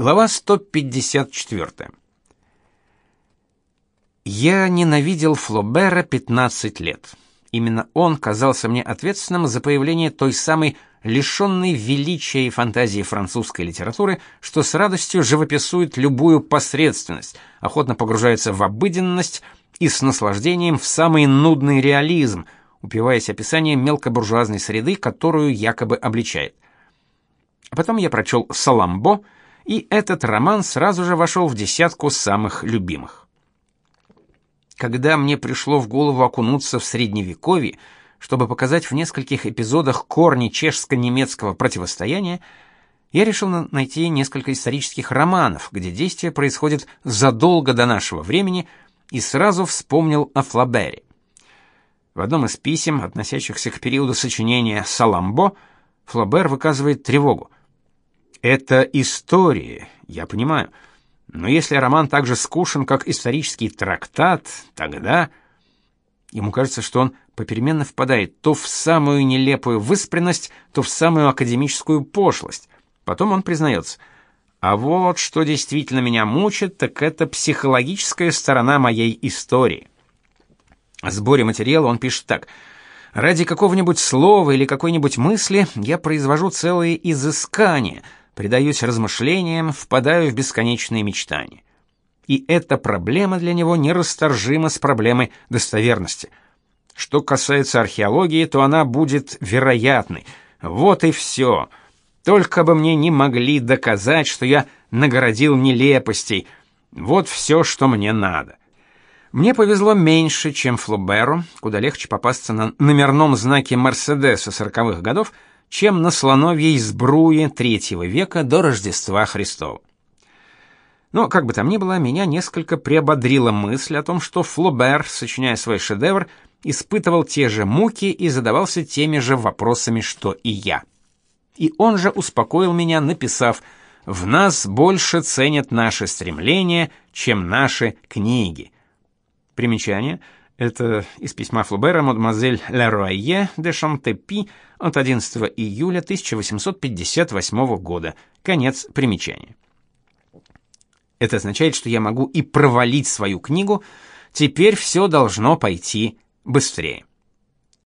Глава 154. Я ненавидел Флобера 15 лет. Именно он казался мне ответственным за появление той самой лишенной величия и фантазии французской литературы, что с радостью живописует любую посредственность, охотно погружается в обыденность и с наслаждением в самый нудный реализм, упиваясь описанием мелкобуржуазной среды, которую якобы обличает. Потом я прочел «Саламбо», и этот роман сразу же вошел в десятку самых любимых. Когда мне пришло в голову окунуться в средневековье, чтобы показать в нескольких эпизодах корни чешско-немецкого противостояния, я решил найти несколько исторических романов, где действие происходит задолго до нашего времени, и сразу вспомнил о Флабере. В одном из писем, относящихся к периоду сочинения «Саламбо», Флабер выказывает тревогу. Это история, я понимаю. Но если роман так же скучен, как исторический трактат, тогда ему кажется, что он попеременно впадает то в самую нелепую выспренность, то в самую академическую пошлость. Потом он признается, а вот что действительно меня мучит, так это психологическая сторона моей истории. О сборе материала он пишет так: Ради какого-нибудь слова или какой-нибудь мысли я произвожу целые изыскания, предаюсь размышлениям, впадаю в бесконечные мечтания. И эта проблема для него нерасторжима с проблемой достоверности. Что касается археологии, то она будет вероятной. Вот и все. Только бы мне не могли доказать, что я нагородил нелепостей. Вот все, что мне надо. Мне повезло меньше, чем Флоберу, куда легче попасться на номерном знаке Мерседеса сороковых годов, чем на слоновьей сбруе третьего века до Рождества Христова. Но, как бы там ни было, меня несколько приободрила мысль о том, что Флобер, сочиняя свой шедевр, испытывал те же муки и задавался теми же вопросами, что и я. И он же успокоил меня, написав «В нас больше ценят наши стремления, чем наши книги». Примечание – это из письма Флобера мадемуазель Леруайе де Шантепи от 11 июля 1858 года. Конец примечания. Это означает, что я могу и провалить свою книгу, теперь все должно пойти быстрее.